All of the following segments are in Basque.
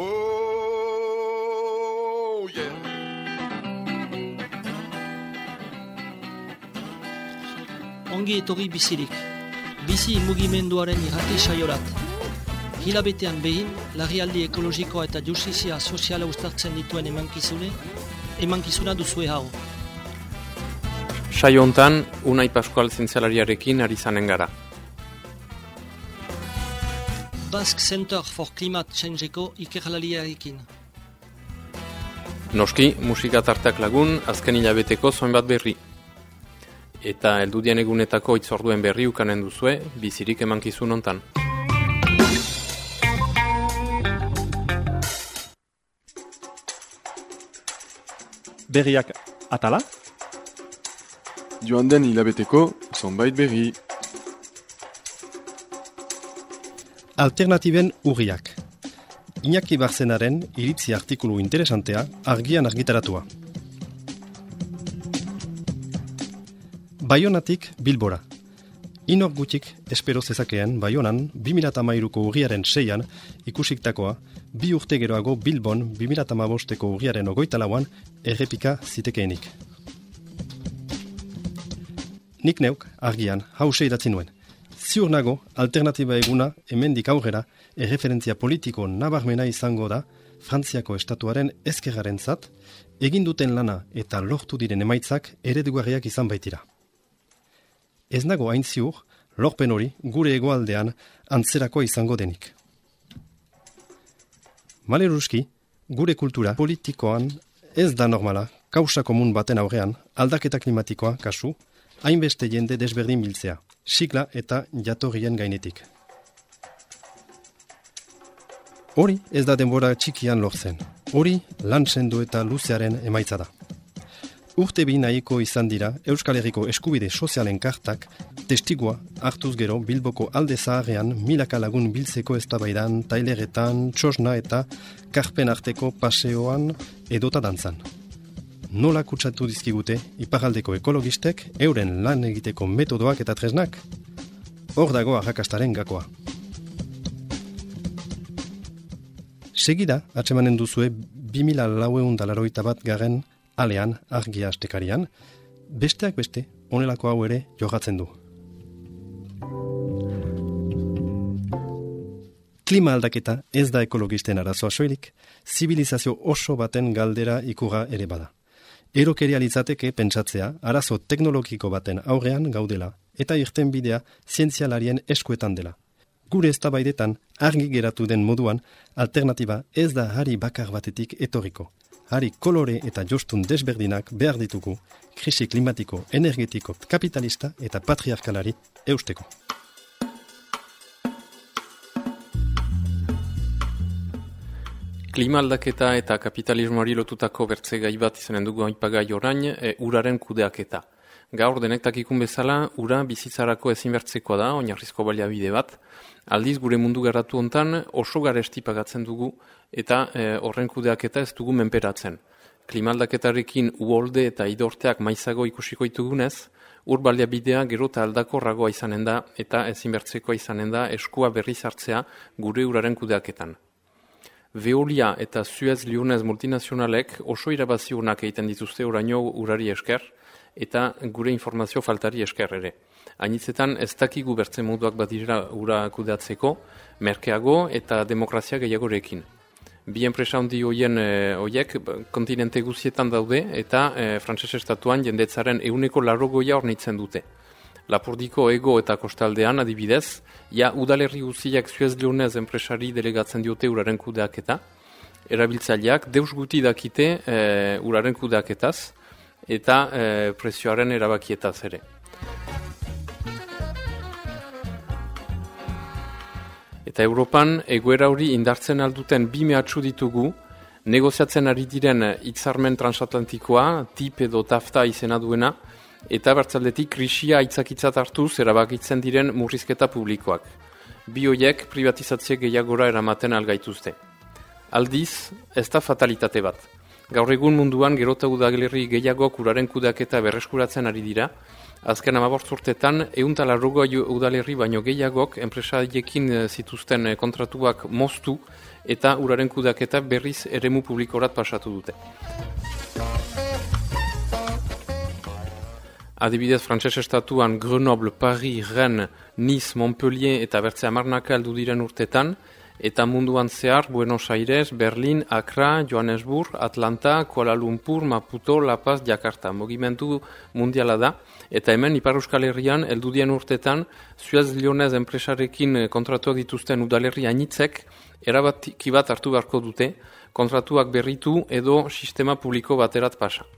Oh, yeah. Ongi etorri bizirik. Bizi mugimenduaren irrati saiorat. Hilabetean behin, larrialdi ekologikoa eta justizia soziala ustartzen dituen emankizune, emankizuna duzue hau. Saio hontan, Unai Pascual zientzialariarekin ari zanen gara. Basque Center for Climate Changeko ikerlaliarekin. Noski, musika tartak lagun, azken hilabeteko zoin bat berri. Eta eldudien egunetako itzorduen berri ukanen duzue, bizirik emankizun hontan. berriak atala, Joan den hilabeteko, zonbait berri. Alternatiben urriak. Iñaki Barzenaren iritzi artikulu interesantea argian argitaratua. Baionatik Bilbora. Inor gutik espero zezakeen Baionan 2008ko urriaren seian ikusiktakoa bi urte geroago Bilbon 2008ko urriaren ogoita lauan errepika zitekeenik. Nik neuk argian hause idatzi nuen. Ziur nago, alternatiba eguna hemendik aurrera erreferentzia politiko nabarmena izango da Frantziako estatuaren ezkerraren zat, egin duten lana eta lortu diren emaitzak eredugarriak izan baitira. Ez nago hain ziur, lorpen hori gure egoaldean antzerako izango denik. Maleruski, gure kultura politikoan ez da normala, kausa komun baten aurrean, aldaketa klimatikoa, kasu, hainbeste jende desberdin biltzea, sigla eta jatorrien gainetik. Hori ez da denbora txikian lortzen. Hori lan sendu eta luzearen emaitza da. Urte bi nahiko izan dira Euskal Herriko eskubide sozialen kartak testigua hartuz gero Bilboko alde zaharrean milaka lagun biltzeko eztabaidan, taileretan, txosna eta karpen arteko paseoan edota dantzan. Nola kutsatu dizkigute iparaldeko ekologistek euren lan egiteko metodoak eta tresnak? Hor dago arrakastaren gakoa. Segida, atsemanen duzue 2000 laueun dalaroita bat garen alean argia astekarian, besteak beste, onelako hau ere jogatzen du. Klima aldaketa ez da ekologisten arazoa soilik, zibilizazio oso baten galdera ikura ere bada. Erokeria litzateke pentsatzea arazo teknologiko baten aurrean gaudela eta irten bidea zientzialarien eskuetan dela. Gure eztabaidetan argi geratu den moduan alternatiba ez da hari bakar batetik etorriko. Hari kolore eta jostun desberdinak behar ditugu krisi klimatiko, energetiko, kapitalista eta patriarkalari eusteko. Klima aldaketa eta kapitalismoari lotutako bertze gai bat izanen dugu aipagai orain, e, uraren kudeaketa. Gaur denektak ikun bezala, ura bizitzarako ezinbertzekoa da, oinarrizko baliabide bat. Aldiz gure mundu gerratu hontan oso garesti pagatzen dugu eta e, horren kudeaketa ez dugu menperatzen. Klimaldaketarekin uholde eta idorteak maizago ikusiko itugunez, ur baliabidea gero eta aldakorragoa izanen da eta ezinbertzekoa izanen da eskua berriz hartzea gure uraren kudeaketan. Veolia eta Suez Lyonez multinazionalek oso irabaziunak egiten dituzte oraino urari esker eta gure informazio faltari esker ere. Hainitzetan ez dakigu bertzen moduak badira ura kudeatzeko, merkeago eta demokrazia gehiagorekin. Bi enpresa handi hoien e, hoiek kontinente guzietan daude eta e, frantses estatuan jendetzaren euneko larrogoia ornitzen dute. Lapurdiko ego eta kostaldean adibidez, ja udalerri guziak Suez Leonez enpresari delegatzen diote uraren kudeaketa, erabiltzaileak deus guti dakite e, uraren kudeaketaz eta e, prezioaren erabakietaz ere. Eta Europan egoera hori indartzen alduten bi mehatxu ditugu, negoziatzen ari diren hitzarmen transatlantikoa, tip edo tafta izena duena, eta bertzaldetik krisia aitzakitzat hartuz erabakitzen diren murrizketa publikoak. Bi hoiek privatizazio gehiagora eramaten algaituzte. Aldiz, ez da fatalitate bat. Gaur egun munduan gerota udagelerri gehiago kuraren kudaketa berreskuratzen ari dira, Azken amabortzurtetan, euntala rugoi udalerri baino gehiagok enpresaiekin eh, zituzten eh, kontratuak moztu eta uraren kudaketa berriz eremu publikorat pasatu dute. Adibidez, frantses estatuan Grenoble, Paris, Rennes, Nice, Montpellier eta bertze amarnaka aldu diren urtetan, eta munduan zehar Buenos Aires, Berlin, Accra, Johannesburg, Atlanta, Kuala Lumpur, Maputo, La Paz, Jakarta. Mogimentu mundiala da, eta hemen Ipar Euskal Herrian, eldudien urtetan, Suez Lionez enpresarekin kontratuak dituzten udalerri anitzek, erabatki bat hartu beharko dute, kontratuak berritu edo sistema publiko baterat pasa.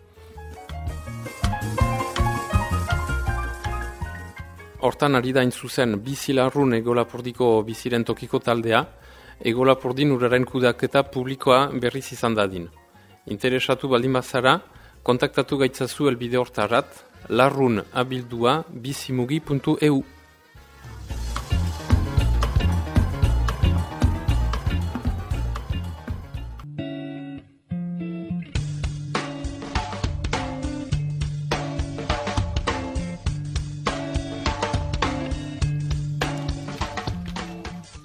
Hortan ari da zuzen bizilarrun egolapordiko biziren tokiko taldea, egolapordin uraren kudaketa publikoa berriz izan dadin. Interesatu baldin bazara, kontaktatu gaitzazu elbide hortarat, larrun abildua bizimugi.eu.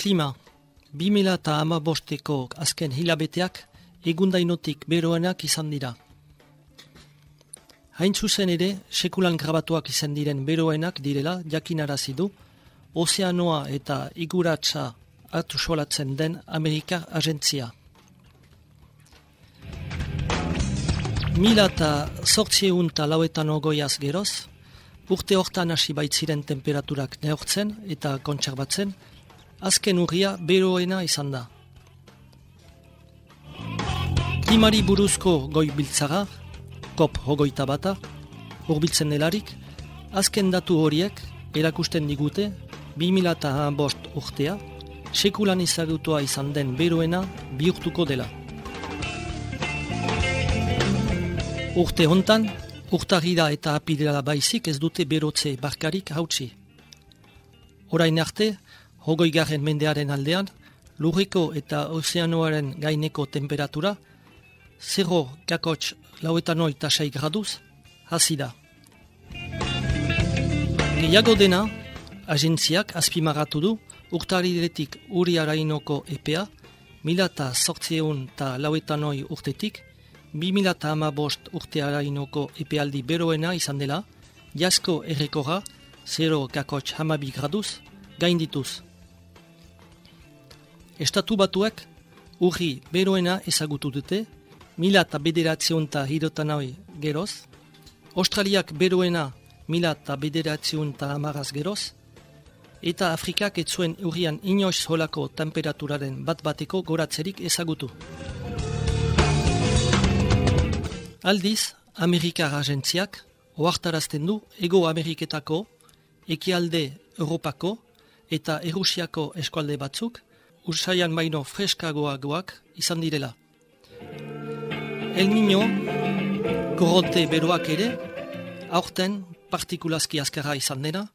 Klima. 2000 eta bosteko azken hilabeteak egundainotik beroenak izan dira. Hain zuzen ere, sekulan grabatuak izan diren beroenak direla jakinarazi du, ozeanoa eta iguratsa hartu solatzen den Amerika agentzia. Mila eta sortzieun eta lauetan ogoiaz geroz, urte hortan hasi baitziren temperaturak neortzen eta kontserbatzen, azken urria beroena izan da. Klimari buruzko goi biltzara, kop hogoita bata, urbiltzen delarik, azken datu horiek erakusten digute 2005 urtea, sekulan izagutua izan den beroena bihurtuko dela. Urte hontan, urtarira eta apidela baizik ez dute berotze barkarik hautsi. Orain arte, hogoi garen mendearen aldean, lurriko eta ozeanoaren gaineko temperatura, 0 kakots lauetan eta sei graduz, hasi da. Gehiago dena, agentziak azpimagatu du, urtariretik uri arainoko EPA, mila eta sortzieun eta lauetan urtetik, bi mila eta ama bost urte arainoko epealdi beroena izan dela, jasko errekora, 0 kakots hamabi graduz, gaindituz. Estatu batuak urri beroena ezagutu dute, mila eta bederatzion eta hirotan geroz, Australiak beroena mila eta bederatzion amaraz geroz, eta Afrikak ez zuen urrian inoiz holako temperaturaren bat bateko goratzerik ezagutu. Aldiz, Amerikar agentziak oartarazten du Ego Ameriketako, Ekialde Europako eta Erusiako eskualde batzuk, ursaian baino freskagoagoak izan direla. El Niño, korronte beroak ere, aurten partikulazki azkara izan dena,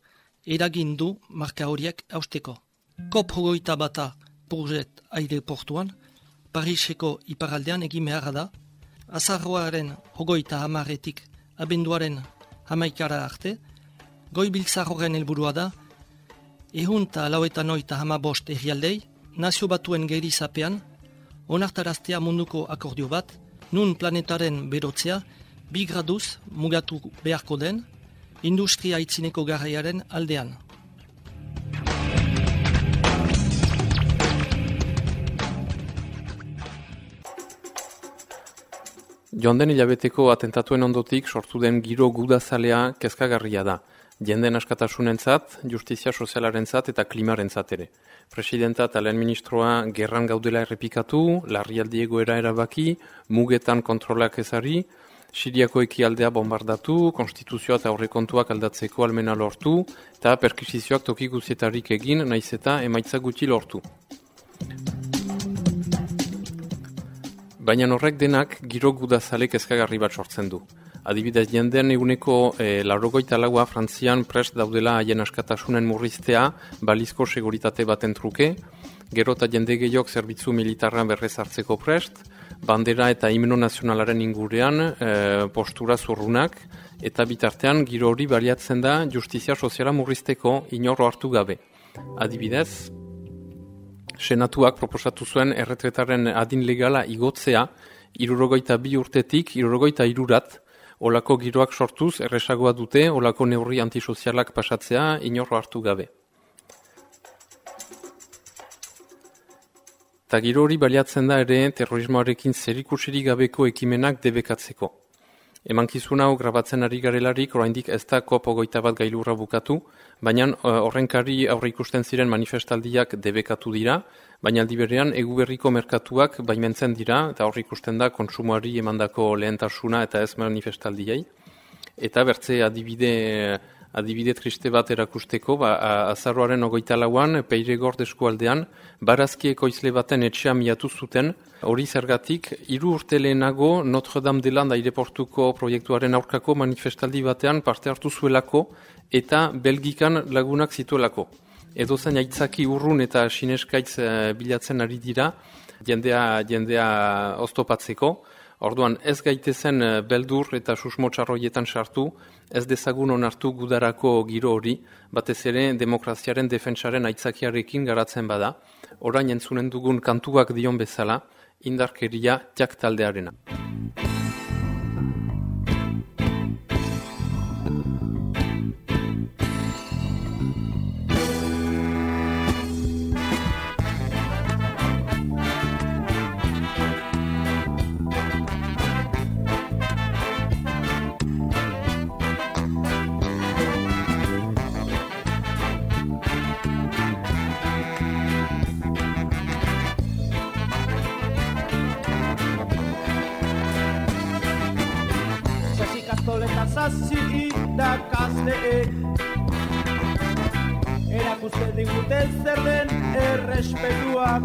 eragin du marka horiek austeko. Kop hogoita bata Bourget aireportuan, Pariseko iparaldean egin beharra da, azarroaren hogoita hamaretik abenduaren hamaikara arte, goi biltzarroren helburua da, ehun eta lauetan oita hamabost errialdei, nazio batuen gerizapean, onartaraztea munduko akordio bat, nun planetaren berotzea, bi graduz mugatu beharko den, industria itzineko garaiaren aldean. Joan den hilabeteko atentatuen ondotik sortu den giro gudazalea kezkagarria da jenden askatasunentzat, justizia sozialarentzat eta klimarentzat ere. Presidenta eta lehen ministroa gerran gaudela errepikatu, larrialdi egoera erabaki, mugetan kontrolak ezari, Siriako ekialdea bombardatu, konstituzioa eta aurrekontuak aldatzeko almena lortu, eta perkisizioak toki guzietarik egin, naiz eta emaitza gutxi lortu. Baina horrek denak giro gudazalek ezkagarri bat sortzen du. Adibidez, jendean eguneko e, eh, larrogoita laua Frantzian prest daudela haien askatasunen murriztea balizko seguritate baten truke, gero eta jende gehiok zerbitzu militarra berrez hartzeko prest, bandera eta himno nazionalaren ingurean e, postura zurrunak, eta bitartean giro hori baliatzen da justizia soziala murrizteko inorro hartu gabe. Adibidez, senatuak proposatu zuen erretretaren adin legala igotzea, irurogoita bi urtetik, irurogoita irurat, olako giroak sortuz, erresagoa dute, olako neurri antisozialak pasatzea, inorro hartu gabe. Eta giro hori baliatzen da ere terrorismoarekin zerikusirik gabeko ekimenak debekatzeko. Emankizun hau grabatzen ari garelarik, oraindik ez da kopo goita bat gailurra bukatu, baina eh, horrenkari aurre ikusten ziren manifestaldiak debekatu dira, baina aldi berean eguberriko merkatuak baimentzen dira, eta aurre ikusten da konsumoari emandako lehentasuna eta ez manifestaldiai. Eta bertze adibide adibide triste bat erakusteko, ba, azarroaren ogoita lauan, peire eskualdean, barazkieko izle baten etxea miatu zuten, hori zergatik, hiru urte lehenago Notre Dame de Land aireportuko proiektuaren aurkako manifestaldi batean parte hartu zuelako eta belgikan lagunak zituelako. Edo zen aitzaki urrun eta sineskaitz eh, bilatzen ari dira, jendea, jendea oztopatzeko, Orduan ez gaitezen eh, beldur eta susmotxarroietan sartu, ez dezagun onartu gudarako giro hori, batez ere demokraziaren defentsaren aitzakiarekin garatzen bada, orain entzunen dugun kantuak dion bezala, indarkeria jak taldearena. Zazzi irakasleek Erakuste digute zer den errespetuak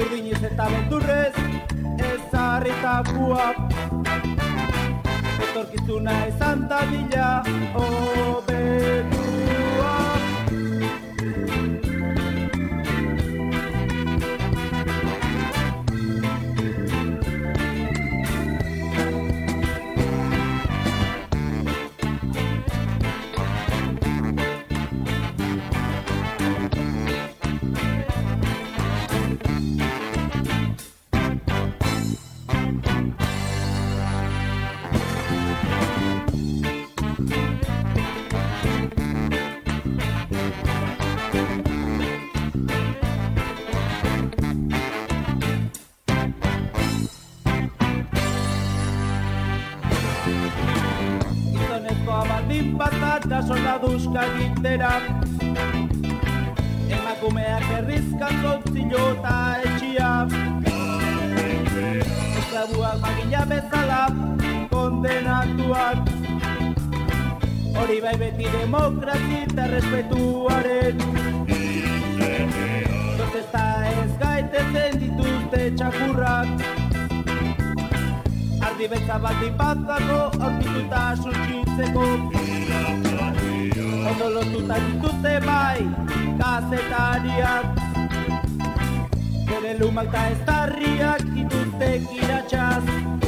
Urdiniz eta benturrez ezarritakuak Etorkizuna ezan da bila soldaduzka gintera Emakumeak errizkan zontzilo eta etxia. Ezabuak magila bezala kondenatuak. Hori bai beti demokrazi eta respetuaren Protesta ez gaitezen dituzte txakurrak. Ardi betza bat ipatako aurkituta suntxitzeko ondo lotuta dituzte bai gazetariak Bere lumak eta ez tarriak dituzte kiratxaz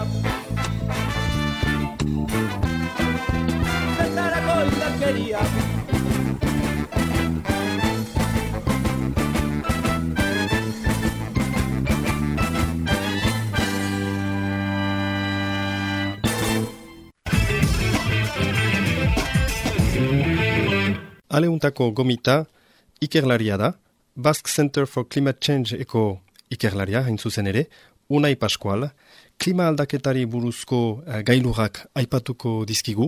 Aleuntako gomita ikerlaria da, Basque Center for Climate Change eko ikerlaria, hain zuzen ere, Unai Pascual, klima aldaketari buruzko eh, gailurak aipatuko dizkigu,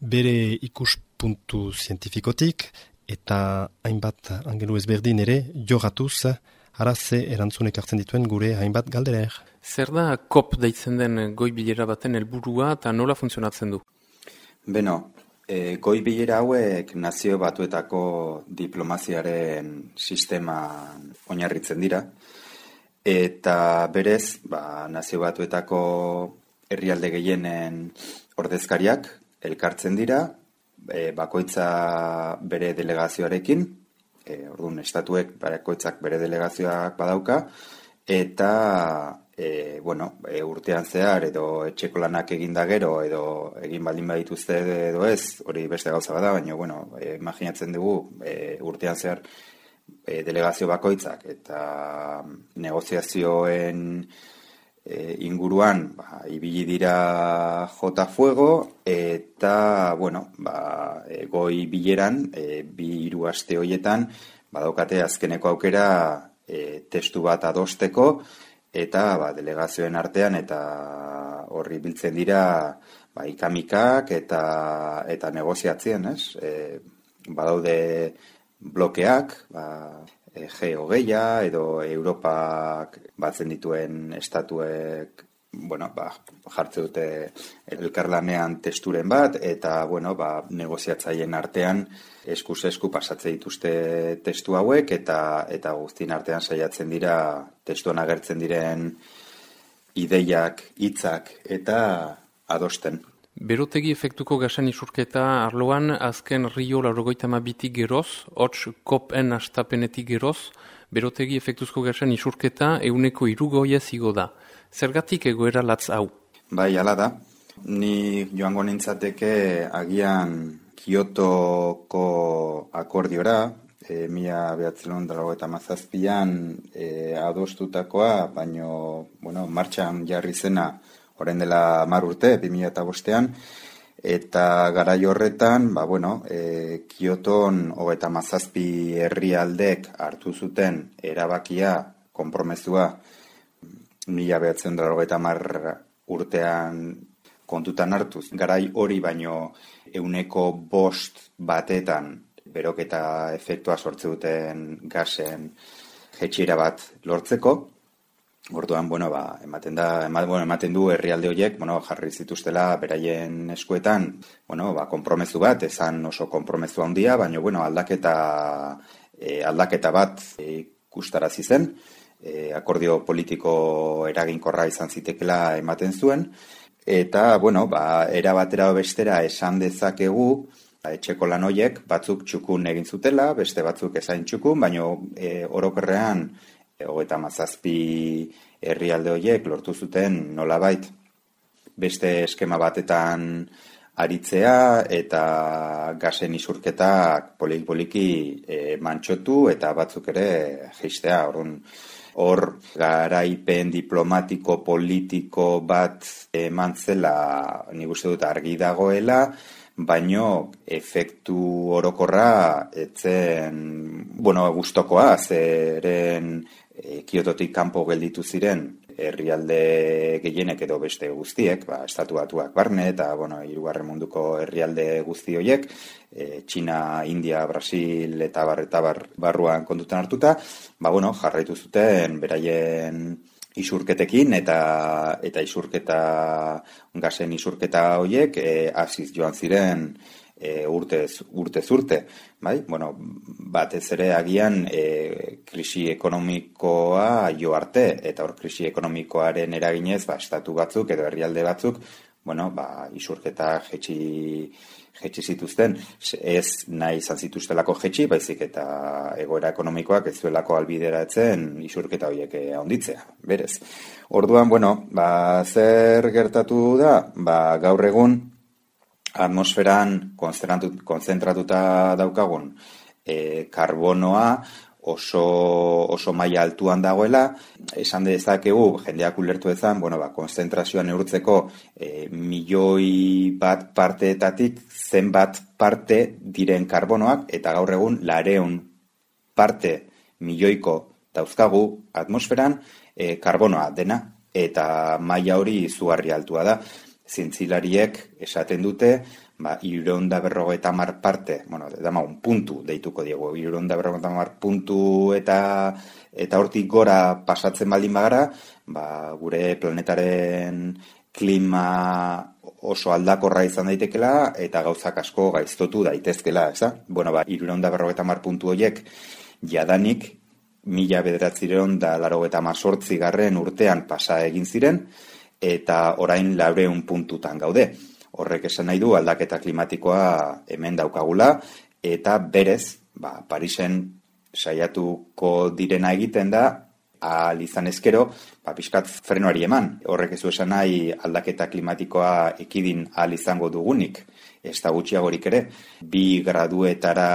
bere ikuspuntu zientifikotik, eta hainbat angelu ezberdin ere jogatuz, araze erantzunek hartzen dituen gure hainbat galderer. Zer da COP deitzen den goi bilera baten helburua eta nola funtzionatzen du? Beno, e, goi bilera hauek nazio batuetako diplomaziaren sistema oinarritzen dira, eta berez, ba, nazio batuetako herrialde gehienen ordezkariak elkartzen dira, e, bakoitza bere delegazioarekin, e, orduan estatuek bakoitzak bere delegazioak badauka, eta e, bueno, e, urtean zehar edo etxeko lanak egin da gero edo egin baldin badituzte edo ez, hori beste gauza bada, baina bueno, e, imaginatzen dugu e, urtean zehar e, delegazio bakoitzak eta negoziazioen e, inguruan ba, ibili dira jota fuego eta bueno, ba, e, goi bileran e, bi hiru aste hoietan badaukate azkeneko aukera e, testu bat adosteko eta ba, delegazioen artean eta horri biltzen dira ba, ikamikak eta eta negoziatzen, ez? E, badaude blokeak, ba, e, G-hogeia edo Europak batzen dituen estatuek bueno, ba, jartze dute elkarlanean testuren bat, eta, bueno, ba, negoziatzaien artean eskuz esku pasatze dituzte testu hauek, eta eta guztien artean saiatzen dira testuan agertzen diren ideiak, hitzak eta adosten. Berotegi efektuko gasan isurketa arloan azken rio laurogoita mabitik geroz, hots kopen astapenetik geroz, berotegi efektuzko gasan isurketa euneko irugoia zigo da. Zergatik egoera latz hau? Bai, ala da. Ni joango nintzateke agian Kiotoko akordiora, e, mila behatzelon dalago eta mazazpian e, adostutakoa, baino, bueno, martxan jarri zena orain dela mar urte, 2005ean, eta garai horretan, ba, bueno, e, Kioton hogeta mazazpi herrialdek hartu zuten erabakia, konpromezua, mila behatzen urtean kontutan hartuz. Garai hori baino euneko bost batetan beroketa efektua sortze duten gasen jetxira bat lortzeko, Orduan, bueno, ba, ematen da, ematen, bueno, ematen du herrialde horiek, bueno, jarri zituztela beraien eskuetan, bueno, ba, konpromezu bat, esan oso konpromezu handia, baina, bueno, aldaketa, e, aldaketa bat e, zen, e, akordio politiko eraginkorra izan zitekela ematen zuen, eta, bueno, ba, era batera bestera esan dezakegu, ba, etxeko lan hoiek batzuk txukun egin zutela, beste batzuk esain txukun, baina e, orokorrean, hogeita mazazpi herrialde horiek lortu zuten nolabait beste eskema batetan aritzea eta gasen isurketak polik-poliki e, mantxotu eta batzuk ere geistea. Orrun, hor garaipen diplomatiko politiko bat eman zela nik uste dut argi dagoela, baino efektu orokorra etzen, bueno, gustokoa, zeren e, kiototik kanpo gelditu ziren herrialde gehienek edo beste guztiek, ba, estatu batuak barne eta bueno, irugarren munduko herrialde guzti horiek, e, China, India, Brasil eta bar, eta bar, barruan kontutan hartuta, ba, bueno, jarraitu zuten beraien isurketekin eta eta isurketa gasen isurketa hoiek eh hasiz joan ziren e, urtez, urtez urte, bai? Bueno, batez ere agian e, krisi ekonomikoa jo arte, eta hor krisi ekonomikoaren eraginez, ba, estatu batzuk edo herrialde batzuk, bueno, ba, isurketa jetxi, jetxi zituzten, ez nahi izan zituztelako jetxi, baizik eta egoera ekonomikoak ez zuelako albideratzen isurketa horiek handitzea, berez. Orduan, bueno, ba, zer gertatu da, ba, gaur egun, atmosferan konzentratuta daukagun e, karbonoa oso, oso maila altuan dagoela, esan dezakegu, jendeak ulertu ezan, bueno, ba, konzentrazioa neurtzeko e, milioi bat parteetatik zenbat parte diren karbonoak, eta gaur egun lareun parte milioiko dauzkagu atmosferan e, karbonoa dena, eta maila hori zugarri altua da zintzilariek esaten dute, ba, ironda berrogeita mar parte, bueno, dama un puntu deituko diego, ironda berrogeita mar puntu eta eta hortik gora pasatzen baldin bagara, ba, gure planetaren klima oso aldakorra izan daitekela eta gauzak asko gaiztotu daitezkela, eza? Bueno, ba, ironda berrogeita mar puntu horiek jadanik mila bederatzireon da laro eta garren urtean pasa egin ziren, eta orain laureun puntutan gaude. Horrek esan nahi du aldaketa klimatikoa hemen daukagula, eta berez, ba, Parisen saiatuko direna egiten da, ahal izan ezkero, ba, pixkat frenoari eman. Horrek ez esan nahi aldaketa klimatikoa ekidin ahal izango dugunik, ez da gutxiagorik ere, bi graduetara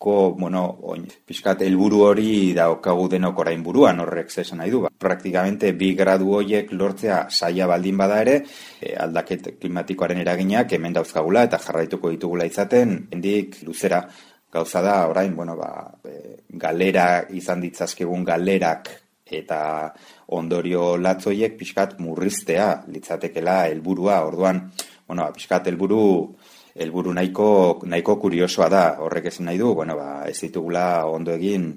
ko, bueno, oin, pixkat helburu hori daukagu denok orain buruan horrek zesan nahi du. Ba. Praktikamente bi gradu horiek lortzea saia baldin bada ere, e, aldaket klimatikoaren eraginak hemen dauzkagula eta jarraituko ditugula izaten, hendik luzera gauza da orain, bueno, ba, e, galera izan ditzazkegun galerak eta ondorio latzoiek pixkat murriztea litzatekela helburua orduan, bueno, ba, pixkat helburu helburu nahiko, nahiko kuriosoa da, horrek ezin nahi du, bueno, ba, ez ditugula ondo egin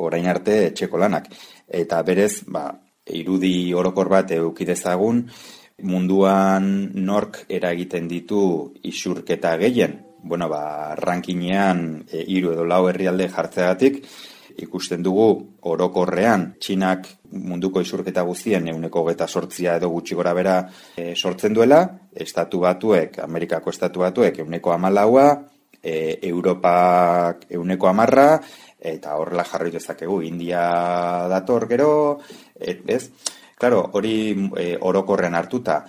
orain arte etxeko lanak. Eta berez, ba, irudi orokor bat eukidezagun, munduan nork eragiten ditu isurketa gehien, bueno, ba, rankinean e, iru edo lau herrialde jartzeagatik, ikusten dugu orokorrean txinak munduko isurketa guztien euneko geta sortzia edo gutxi gora bera e, sortzen duela, estatu batuek, Amerikako estatu batuek euneko amalaua, e, Europak euneko amarra, eta horrela jarri dezakegu India dator gero, et, ez? Claro, hori e, orokorrean hartuta,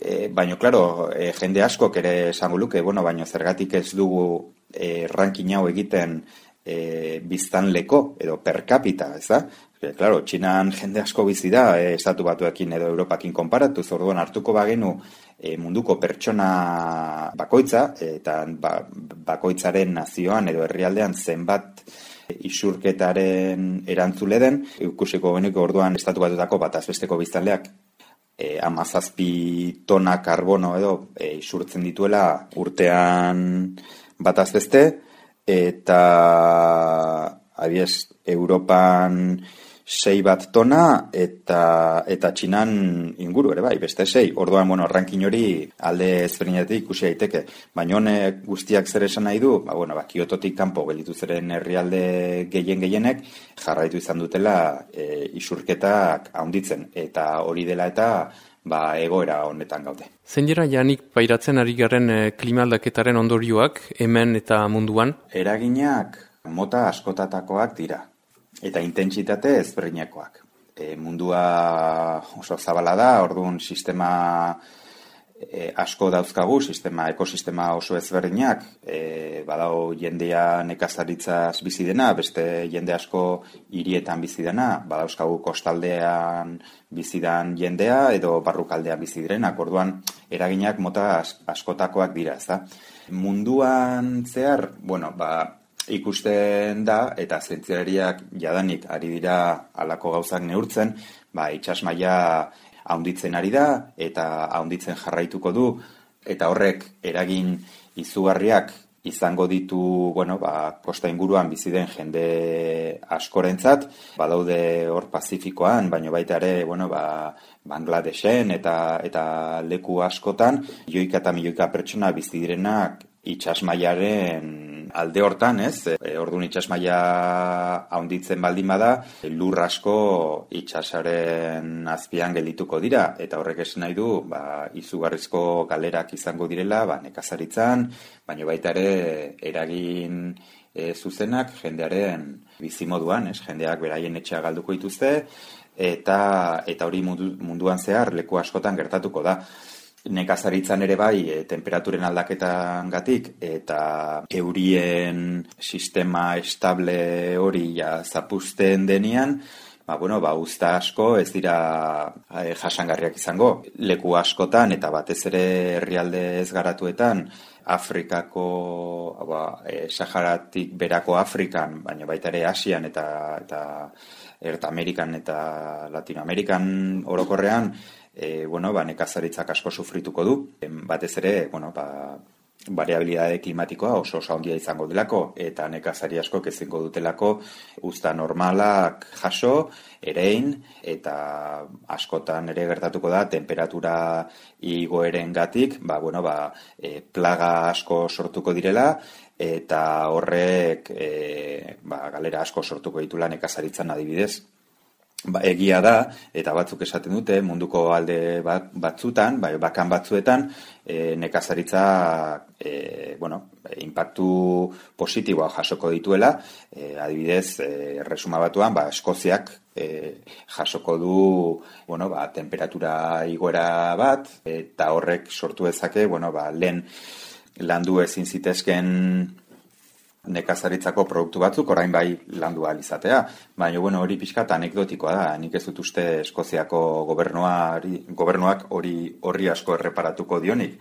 e, baino, claro, e, jende asko ere esango luke, bueno, baino zergatik ez dugu e, ranking hau egiten e, biztanleko edo per capita, ez da? E, claro, Txinan jende asko bizi da, e, estatu batuekin edo Europakin konparatu, zorduan hartuko bagenu e, munduko pertsona bakoitza, eta ba, bakoitzaren nazioan edo herrialdean zenbat isurketaren erantzule den, ikusiko genuko orduan estatu batutako bat azbesteko biztanleak e, amazazpi tona karbono edo e, isurtzen dituela urtean bat azbeste, eta abiez Europan sei bat tona eta eta Txinan inguru ere bai, beste sei. Orduan, bueno, ranking hori alde ezberdinetik ikusi daiteke. Baina honek guztiak zer esan nahi du? Ba bueno, ba Kyototik kanpo gelditu zeren herrialde gehien gehienek jarraitu izan dutela e, isurketak handitzen eta hori dela eta ba, egoera honetan gaude. Zen jera janik pairatzen ari garen e, klimaldaketaren ondorioak hemen eta munduan? Eraginak mota askotatakoak dira eta intentsitate ezberdinekoak. E, mundua oso zabala da, orduan sistema e, asko dauzkagu, sistema, ekosistema oso ezberdinak, e, badau jendea nekazaritzaz bizi dena, beste jende asko hirietan bizi dena, badauzkagu kostaldean bizidan jendea edo barrukaldean bizi direnak, orduan eraginak mota askotakoak dira, ez da. Munduan zehar, bueno, ba, ikusten da, eta zentzerariak jadanik ari dira alako gauzak neurtzen, ba, itxasmaia haunditzen ari da eta haunditzen jarraituko du. Eta horrek eragin izugarriak izango ditu, bueno, ba, kosta inguruan bizi den jende askorentzat, badaude hor Pazifikoan, baino baita ere, bueno, ba, Bangladesen eta eta leku askotan, joika eta milioika pertsona bizi direnak itxasmaiaren alde hortan, ez? E, orduan itxasmaia haunditzen baldin bada, lur asko itxasaren azpian geldituko dira, eta horrek esan nahi du, ba, izugarrizko galerak izango direla, ba, nekazaritzan, baina baita ere eragin e, zuzenak jendearen bizimoduan, ez? Jendeak beraien etxea galduko dituzte, eta eta hori munduan zehar leku askotan gertatuko da nekazaritzan ere bai e, temperaturen aldaketan gatik eta eurien sistema estable hori ja zapusten denian, ba, bueno, ba, usta asko ez dira e, jasangarriak izango. Leku askotan eta batez ere herrialde ez garatuetan, Afrikako, ba, e, Saharatik berako Afrikan, baina baita ere Asian eta, eta Erta Amerikan eta Latinoamerikan orokorrean, e, bueno, ba, nekazaritzak asko sufrituko du, batez ere, bueno, ba, variabilidade klimatikoa oso oso handia izango delako eta nekazari asko ezingo dutelako usta normalak jaso, erein eta askotan ere gertatuko da temperatura igoeren gatik, ba, bueno, ba, e, plaga asko sortuko direla eta horrek e, ba, galera asko sortuko ditula nekazaritzan adibidez ba, egia da, eta batzuk esaten dute, munduko alde bat, batzutan, bai, bakan batzuetan, e, nekazaritza e, bueno, impactu positiboa jasoko dituela, e, adibidez, e, resuma batuan, ba, Eskoziak e, jasoko du bueno, ba, temperatura igoera bat, eta horrek sortu ezake, bueno, ba, lehen landu ezin zitezken nekazaritzako produktu batzuk orain bai landu izatea. Baina, bueno, hori pixka anekdotikoa da. Nik ez dut uste Eskoziako gobernuari, gobernuak hori horri asko erreparatuko dionik.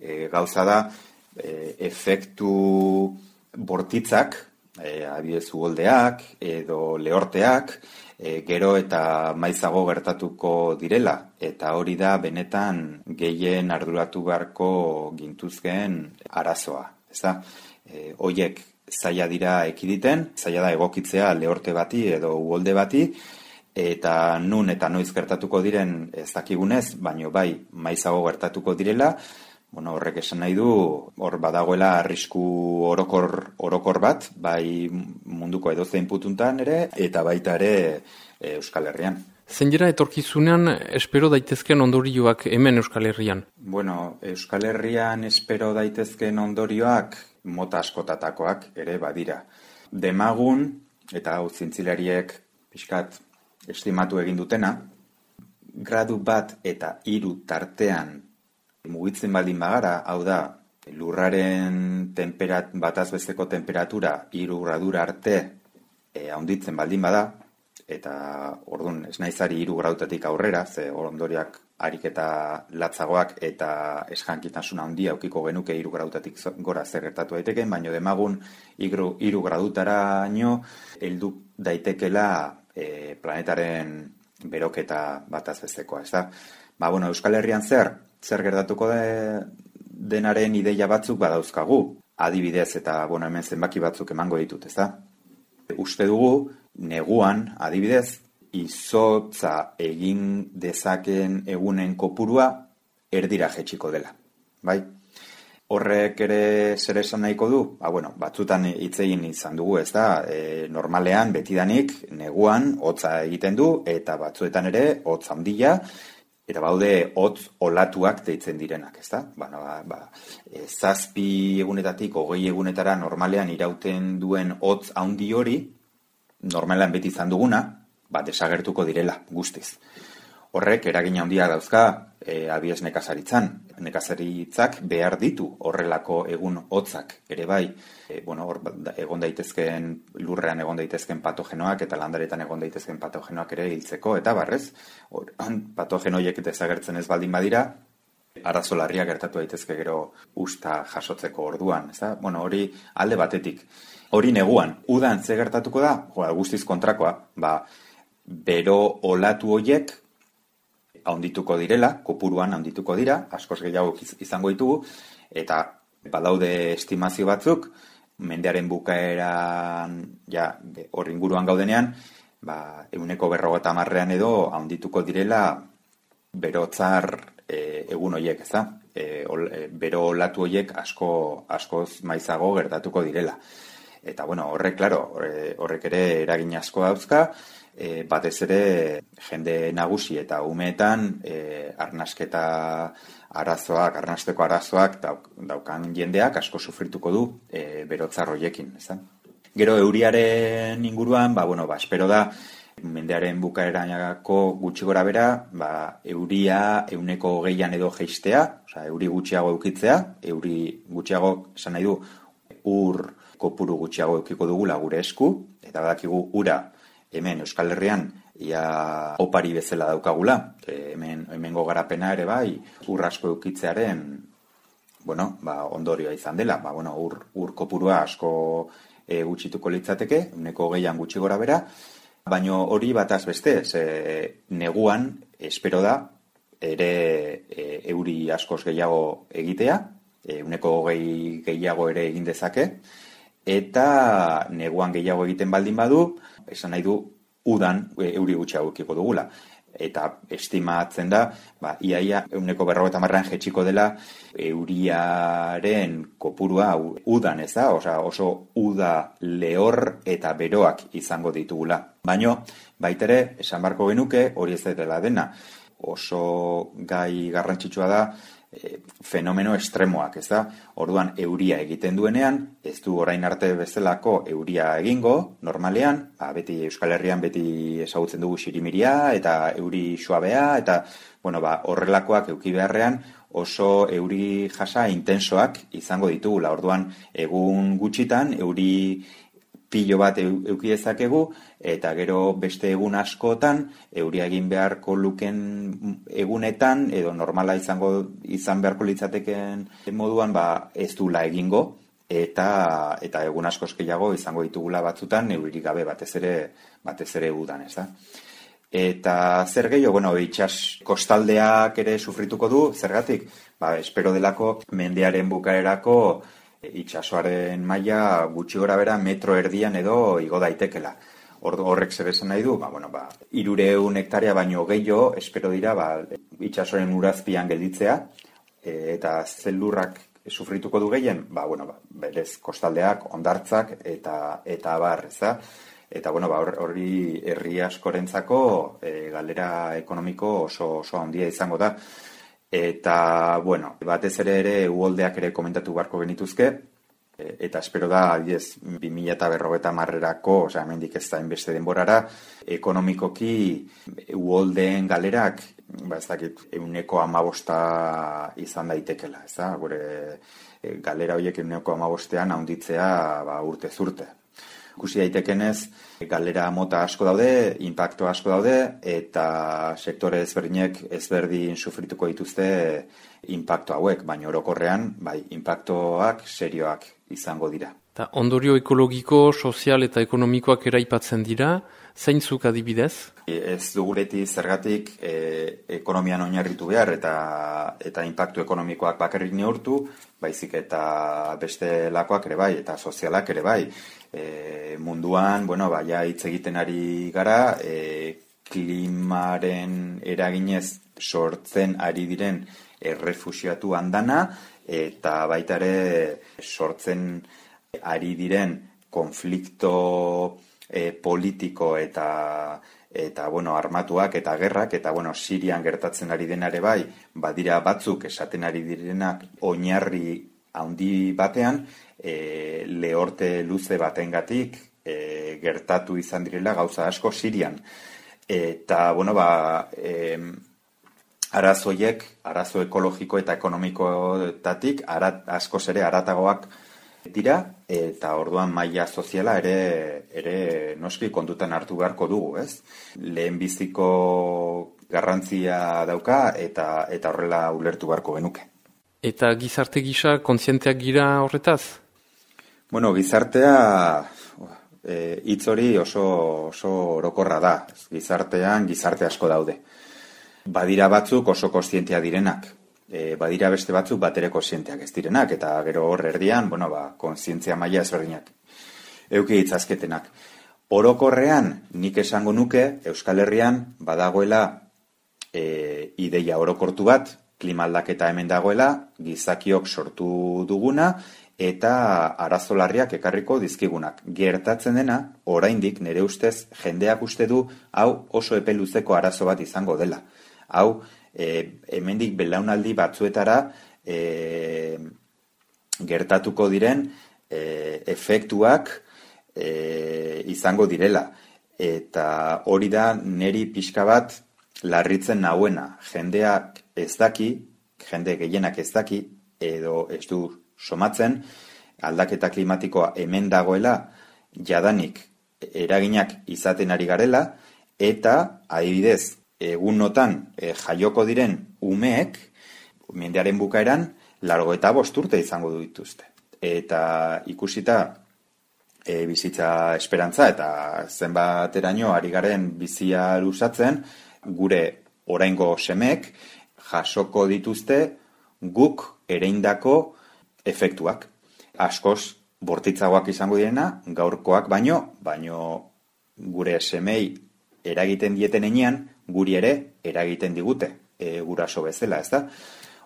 E, gauza da, e, efektu bortitzak, e, abiezu goldeak, edo lehorteak, e, gero eta maizago gertatuko direla. Eta hori da, benetan, gehien arduratu beharko gintuzken arazoa. Ez da, e, oiek zaila dira ekiditen, zaila da egokitzea lehorte bati edo uolde bati, eta nun eta noiz gertatuko diren ez dakigunez, baino bai maizago gertatuko direla, bueno, horrek esan nahi du, hor badagoela arrisku orokor, orokor bat, bai munduko edozein putuntan ere, eta baita ere e, Euskal Herrian. Zengira etorkizunean espero daitezken ondorioak hemen Euskal Herrian? Bueno, Euskal Herrian espero daitezken ondorioak mota askotatakoak ere badira. Demagun, eta hau zintzilariek pixkat estimatu egin dutena, gradu bat eta hiru tartean mugitzen baldin bagara, hau da, lurraren temperat, bataz besteko temperatura hiru gradura arte e, haunditzen baldin bada, eta orduan ez naizari hiru grautatik aurrera, ze ondoriak ariketa latzagoak eta eskankitasuna handia aukiko genuke hiru grautatik gora zer gertatu daiteke, baino demagun hiru gradutara nio heldu daitekela e, planetaren beroketa bataz bestekoa, ez da? Ba, bueno, Euskal Herrian zer, zer gertatuko de, denaren ideia batzuk badauzkagu, adibidez eta, bueno, hemen zenbaki batzuk emango ditut, ez da? Uste dugu, neguan, adibidez, izotza egin dezaken egunen kopurua erdira jetxiko dela. Bai? Horrek ere zer esan nahiko du? Ba, bueno, batzutan hitz egin izan dugu, ez da, e, normalean betidanik neguan hotza egiten du eta batzuetan ere hotz handia eta baude hotz olatuak deitzen direnak, ez da? Ba, ba, ba, e, zazpi egunetatik hogei egunetara normalean irauten duen hotz handi hori, normalean beti izan duguna, ba, desagertuko direla guztiz. Horrek eragina handia dauzka e, abies nekazaritzan. Nekazaritzak behar ditu horrelako egun hotzak ere bai. E, bueno, hor, egon daitezken lurrean egon daitezken patogenoak eta landaretan egon daitezken patogenoak ere hiltzeko eta barrez. Hor, patogenoiek desagertzen ez baldin badira, arazo larria gertatu daitezke gero usta jasotzeko orduan, ezta? Bueno, hori alde batetik. Hori neguan, udan ze gertatuko da? Jo, guztiz kontrakoa, ba, bero olatu hoiek haundituko direla, kopuruan haundituko dira, askoz gehiago izango ditugu, eta badaude estimazio batzuk, mendearen bukaeran, ja, hor inguruan gaudenean, ba, euneko berrogeta marrean edo handituko direla berotzar e, egun hoiek, ez da? E, ol, e, bero olatu hoiek asko, askoz maizago gertatuko direla. Eta, bueno, horrek, klaro, horrek ere eragin asko dauzka, e, batez ere jende nagusi eta umeetan e, arnasketa arazoak, arnasteko arazoak daukan jendeak asko sufrituko du e, berotzar hoiekin, ez da? Gero euriaren inguruan, ba, bueno, ba, espero da, mendearen bukaeranako gutxi gora bera, ba, euria euneko geian edo geistea, oza, euri gutxiago eukitzea, euri gutxiago, esan nahi du, ur kopuru gutxiago eukiko dugula gure esku, eta badakigu ura hemen Euskal Herrian ia opari bezala daukagula, e, hemen, hemengo garapena ere bai, ur asko eukitzearen, bueno, ba, ondorioa izan dela, ba, bueno, ur, ur kopurua asko e, gutxituko litzateke, uneko gehian gutxi gora bera, baino hori bataz beste, ze neguan, espero da, ere e, euri askoz gehiago egitea, e, uneko gehi gehiago ere egin dezake, eta neguan gehiago egiten baldin badu, esan nahi du, udan e, euri gutxiago ekiko dugula. Eta estimatzen da, ba, iaia euneko berro marran jetxiko dela euriaren kopurua udan ez da, Osa, oso uda lehor eta beroak izango ditugula. Baino, baitere, esan barko genuke, hori ez dela dena, oso gai garrantzitsua da, e, fenomeno estremoak, ez da? Orduan, euria egiten duenean, ez du orain arte bezalako euria egingo, normalean, ba, beti Euskal Herrian beti ezagutzen dugu xirimiria, eta euri suabea, eta, bueno, ba, horrelakoak euki beharrean, oso euri jasa intensoak izango ditugula. Orduan, egun gutxitan, euri pilo bat euki dezakegu eta gero beste egun askotan euria egin beharko luken egunetan edo normala izango izan beharko litzateken moduan ba ez dula egingo eta eta egun askoz gehiago izango ditugula batzutan euririk gabe batez ere batez ere udan, ez da. Eta zer gehiago, bueno, itxas kostaldeak ere sufrituko du, zergatik, ba, espero delako mendearen bukaerako itxasoaren maila gutxi gora bera metro erdian edo igo daitekela. Horrek zer esan nahi du, ba, bueno, ba, irureun hektaria baino gehiago, espero dira, ba, itxasoren urazpian gelditzea, e, eta zelurrak sufrituko du gehien, ba, bueno, ba, berez kostaldeak, ondartzak, eta eta bar, ez Eta, bueno, ba, horri herri askorentzako e, galera ekonomiko oso, oso handia izango da. Eta, bueno, batez ere ere uoldeak ere komentatu beharko genituzke, e, eta espero da, adiez, 2000 eta berrogeta marrerako, oza, hemendik ez da inbeste denborara, ekonomikoki uoldeen galerak, ba ez dakit, euneko amabosta izan daitekela, ez da, gure e, galera horiek euneko amabostean haunditzea ba, urte zurte. Ikusi daitekenez, galera mota asko daude, impacto asko daude, eta sektore ezberdinek ezberdin sufrituko dituzte impacto hauek, baina orokorrean, bai, impactoak serioak izango dira. Ta ondorio ekologiko, sozial eta ekonomikoak eraipatzen dira, zeintzuk adibidez? Ez dugu beti zergatik e, ekonomian oinarritu behar eta eta inpaktu ekonomikoak bakarrik neurtu, baizik eta beste lakoak ere bai, eta sozialak ere bai. E, munduan, bueno, baia hitz egiten ari gara, e, klimaren eraginez sortzen ari diren errefusiatu handana, eta baita ere sortzen ari diren konflikto e, politiko eta eta bueno, armatuak eta gerrak eta bueno, Sirian gertatzen ari denare bai, badira batzuk esaten ari direnak oinarri handi batean, e, lehorte luze batengatik e, gertatu izan direla gauza asko Sirian. Eta, bueno, ba, e, arazoiek, arazo ekologiko eta ekonomikoetatik, arat, asko ere aratagoak dira eta orduan maila soziala ere ere noski kontutan hartu beharko dugu, ez? Lehen biziko garrantzia dauka eta eta horrela ulertu beharko genuke. Eta gizarte gisa kontzienteak gira horretaz? Bueno, gizartea e, hitz hori oso oso orokorra da. Gizartean gizarte asko daude. Badira batzuk oso kontzientia direnak e, badira beste batzuk batere kontzienteak ez direnak, eta gero hor erdian, bueno, ba, kontzientzia maila ezberdinak euki itzazketenak. Orokorrean, nik esango nuke, Euskal Herrian badagoela e, ideia orokortu bat, klimaldaketa hemen dagoela, gizakiok sortu duguna, eta arazolarriak ekarriko dizkigunak. Gertatzen dena, oraindik nire ustez, jendeak uste du, hau oso epeluzeko arazo bat izango dela. Hau, e, hemendik belaunaldi batzuetara e, gertatuko diren e, efektuak e, izango direla. Eta hori da neri pixka bat larritzen nauena. Jendeak ez daki, jende gehienak ez daki, edo ez du somatzen, aldaketa klimatikoa hemen dagoela, jadanik eraginak izaten ari garela, eta adibidez, egun notan e, jaioko diren umeek, mendearen bukaeran, largo eta bosturte izango dituzte. Eta ikusita e, bizitza esperantza eta zenbateraino ari garen bizia lusatzen, gure oraingo semek jasoko dituzte guk ereindako efektuak. Askoz bortitzagoak izango direna, gaurkoak baino, baino gure semei eragiten dieten enean, guri ere eragiten digute, e, guraso bezala, ez da?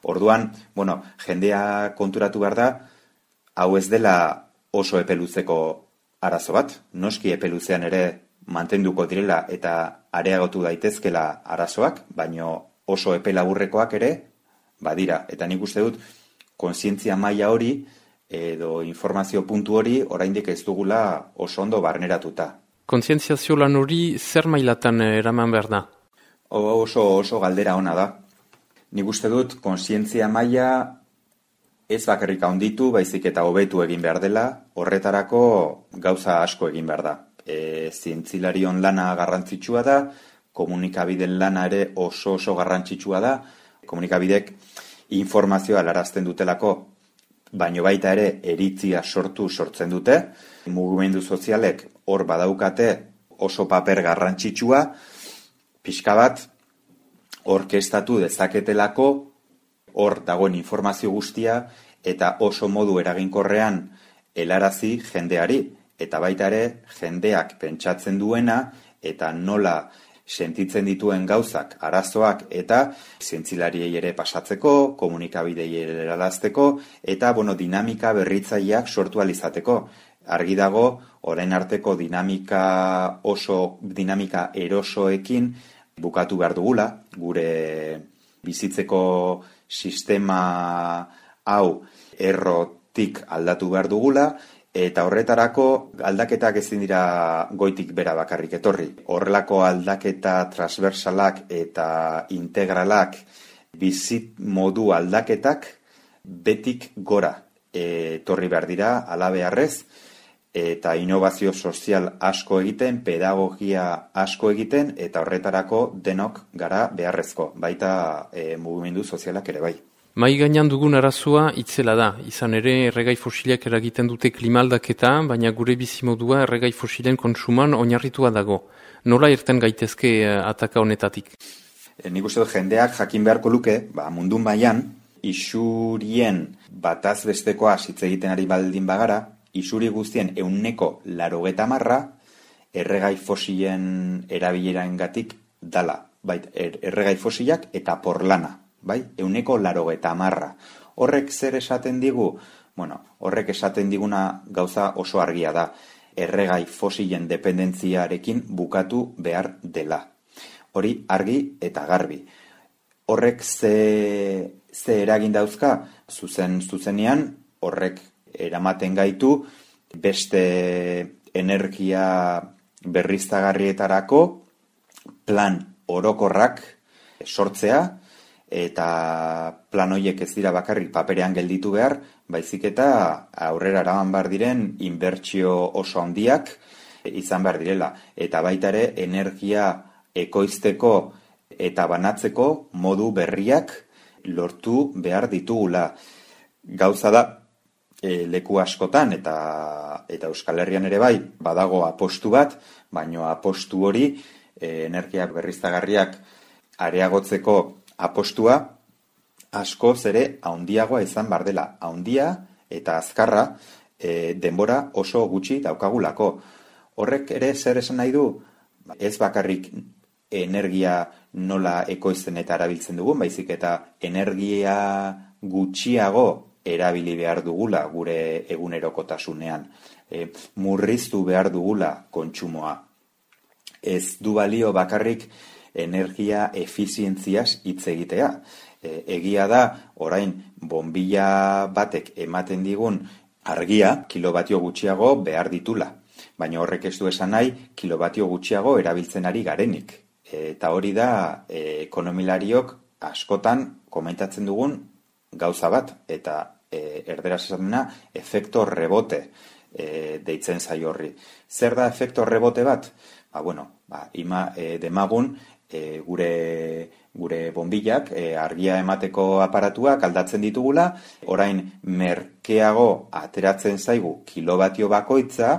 Orduan, bueno, jendea konturatu behar da, hau ez dela oso epeluzeko arazo bat, noski epeluzean ere mantenduko direla eta areagotu daitezkela arazoak, baino oso epe laburrekoak ere badira. Eta nik uste dut, konsientzia maila hori edo informazio puntu hori oraindik ez dugula oso ondo barneratuta. Kontzientziazio lan hori zer mailatan eraman behar da? Oso, oso galdera ona da. Nik uste dut, konsientzia maila ez bakarrik handitu, baizik eta hobetu egin behar dela, horretarako gauza asko egin behar da. E, zientzilarion lana garrantzitsua da, komunikabideen lana ere oso oso garrantzitsua da, komunikabidek informazioa larazten dutelako, baino baita ere eritzia sortu sortzen dute, mugimendu sozialek hor badaukate oso paper garrantzitsua, pixka bat, orkestatu dezaketelako hor dagoen informazio guztia eta oso modu eraginkorrean helarazi jendeari eta baita ere jendeak pentsatzen duena eta nola sentitzen dituen gauzak, arazoak eta zientzilariei ere pasatzeko, komunikabidei ere eralazteko eta bueno, dinamika berritzaileak sortu alizateko. Argi dago, orain arteko dinamika oso dinamika erosoekin bukatu behar dugula, gure bizitzeko sistema hau errotik aldatu behar dugula, eta horretarako aldaketak ezin dira goitik bera bakarrik etorri. Horrelako aldaketa transversalak eta integralak bizit modu aldaketak betik gora etorri behar dira alabearrez, eta inovazio sozial asko egiten, pedagogia asko egiten, eta horretarako denok gara beharrezko, baita e, mugimendu sozialak ere bai. Mai gainan dugun arazua itzela da, izan ere erregai fosilak eragiten dute klimaldaketa, baina gure bizimodua erregai fosilen kontsuman oinarritua dago. Nola irten gaitezke uh, ataka honetatik? E, nik uste jendeak jakin beharko luke, ba, mundun baian, isurien bataz bestekoa hitz egiten ari baldin bagara, isuri guztien euneko larogeta marra erregai fosilen erabileraen gatik dala. Bai, er, erregai fosilak eta porlana. Bai, euneko larogeta marra. Horrek zer esaten digu? Bueno, horrek esaten diguna gauza oso argia da. Erregai fosilen dependentziarekin bukatu behar dela. Hori argi eta garbi. Horrek ze, ze eragin dauzka, zuzen zuzenean, horrek eramaten gaitu beste energia berriztagarrietarako plan orokorrak sortzea eta plan hoiek ez dira bakarrik paperean gelditu behar, baizik eta aurrera eraman bar diren inbertsio oso handiak izan behar direla. Eta baita ere energia ekoizteko eta banatzeko modu berriak lortu behar ditugula. Gauza da, e, leku askotan eta eta Euskal Herrian ere bai badago apostu bat, baino apostu hori e, energiak berriztagarriak areagotzeko apostua askoz ere haundiagoa izan bar dela. Haundia eta azkarra e, denbora oso gutxi daukagulako. Horrek ere zer esan nahi du, ez bakarrik energia nola ekoizten eta erabiltzen dugun, baizik eta energia gutxiago erabili behar dugula gure egunerokotasunean. E, murriztu behar dugula kontsumoa. Ez du balio bakarrik energia efizientziaz hitz egitea. E, egia da, orain, bombilla batek ematen digun argia kilobatio gutxiago behar ditula. Baina horrek ez du esan nahi kilobatio gutxiago erabiltzen ari garenik. E, eta hori da e, ekonomilariok askotan komentatzen dugun gauza bat. Eta e, erderaz esan efekto rebote e, deitzen zai horri. Zer da efekto rebote bat? Ba, bueno, ba, ima e, demagun e, gure gure bombillak e, argia emateko aparatuak aldatzen ditugula, orain merkeago ateratzen zaigu kilobatio bakoitza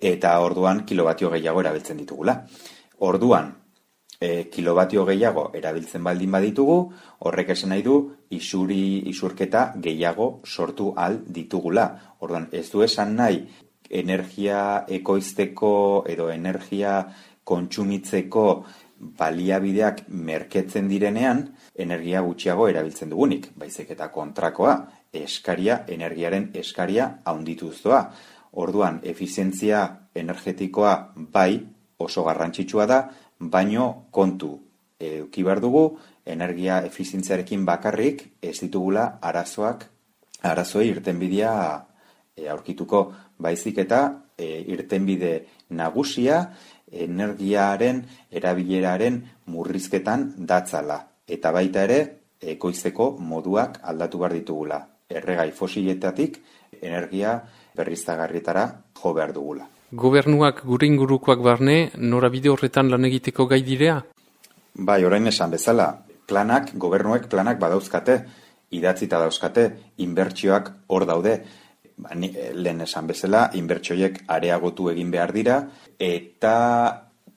eta orduan kilobatio gehiago erabiltzen ditugula. Orduan, kilobatio gehiago erabiltzen baldin baditugu, horrek esan nahi du isuri isurketa gehiago sortu al ditugula. Orduan, ez du esan nahi energia ekoizteko edo energia kontsumitzeko baliabideak merketzen direnean, energia gutxiago erabiltzen dugunik, baizik eta kontrakoa, eskaria, energiaren eskaria haundituz doa. Orduan, efizientzia energetikoa bai oso garrantzitsua da, baino kontu euki behar dugu, energia efizientziarekin bakarrik ez ditugula arazoak, arazoi irtenbidea e, aurkituko baizik eta e, irtenbide nagusia, energiaren erabileraren murrizketan datzala. Eta baita ere, ekoizteko moduak aldatu behar ditugula. Erregai fosiletatik energia berriztagarrietara jo behar dugula. Gobernuak gure ingurukoak barne, norabide horretan lan egiteko gai direa? Bai, orain esan bezala, planak, gobernuek planak badauzkate, idatzita dauzkate, inbertsioak hor daude, ba, ni, eh, lehen esan bezala, inbertsoiek areagotu egin behar dira, eta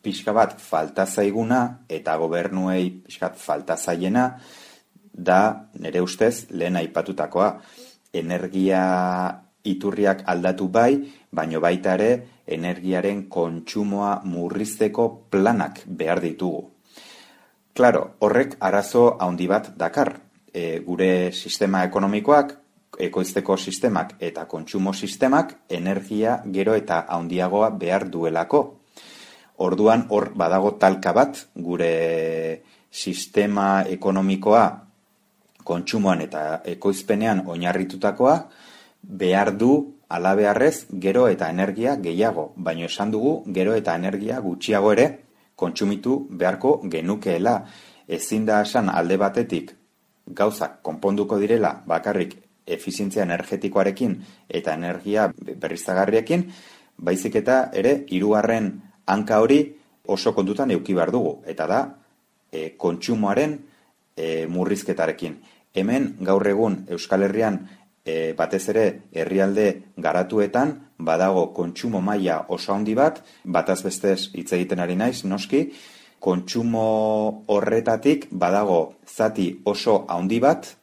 pixka bat falta zaiguna, eta gobernuei pixka bat falta zaiena, da nire ustez lehen aipatutakoa. Energia iturriak aldatu bai, baino baita ere energiaren kontsumoa murrizteko planak behar ditugu. Claro, horrek arazo handi bat dakar. E, gure sistema ekonomikoak ekoizteko sistemak eta kontsumo sistemak energia gero eta handiagoa behar duelako. Orduan hor badago talka bat gure sistema ekonomikoa kontsumoan eta ekoizpenean oinarritutakoa behar du alabearrez gero eta energia gehiago, baino esan dugu gero eta energia gutxiago ere kontsumitu beharko genukeela. Ezin da esan alde batetik gauzak konponduko direla bakarrik efizientzia energetikoarekin eta energia berriztagarriekin, baizik eta ere hirugarren hanka hori oso kontutan euki behar dugu, eta da e, kontsumoaren e, murrizketarekin. Hemen gaur egun Euskal Herrian e, batez ere herrialde garatuetan badago kontsumo maila oso handi bat, bataz bestez hitz egiten ari naiz, noski, kontsumo horretatik badago zati oso handi bat,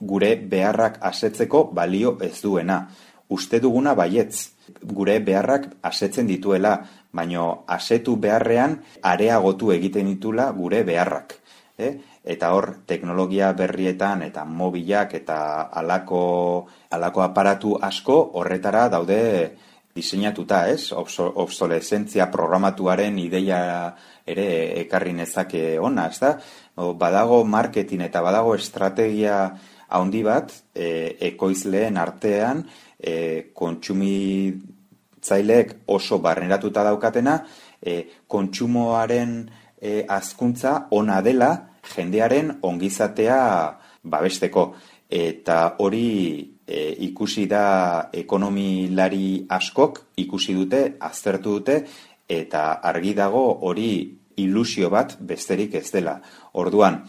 gure beharrak asetzeko balio ez duena. Uste duguna baietz, gure beharrak asetzen dituela, baino asetu beharrean areagotu egiten ditula gure beharrak. Eh? Eta hor, teknologia berrietan eta mobilak eta alako, alako aparatu asko horretara daude diseinatuta, ez? Obsolesentzia programatuaren ideia ere ekarri nezake ona, ez da? Badago marketing eta badago estrategia haundi bat, e, ekoizleen artean, e, kontsumitzaileek oso barneratuta daukatena, e, kontsumoaren e, azkuntza ona dela jendearen ongizatea babesteko. Eta hori e, ikusi da ekonomilari askok, ikusi dute, aztertu dute, eta argi dago hori ilusio bat besterik ez dela. Orduan,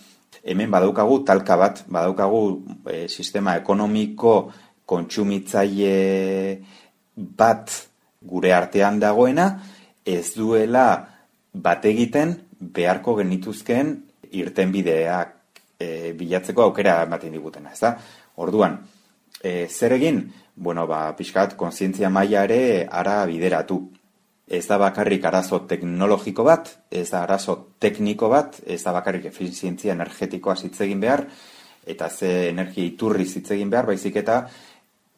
hemen badaukagu talka bat, badaukagu e, sistema ekonomiko kontsumitzaile bat gure artean dagoena, ez duela bat egiten beharko genituzkeen irtenbideak e, bilatzeko aukera ematen digutena, ez da? Orduan, e, zer egin? Bueno, ba, pixkat, konsientzia maila ere ara bideratu. Ez da bakarrik arazo teknologiko bat, ez da arazo tekniko bat, ez da bakarrik efizientzia energetikoa zitzegin behar, eta ze energia iturri zitzegin behar, baizik eta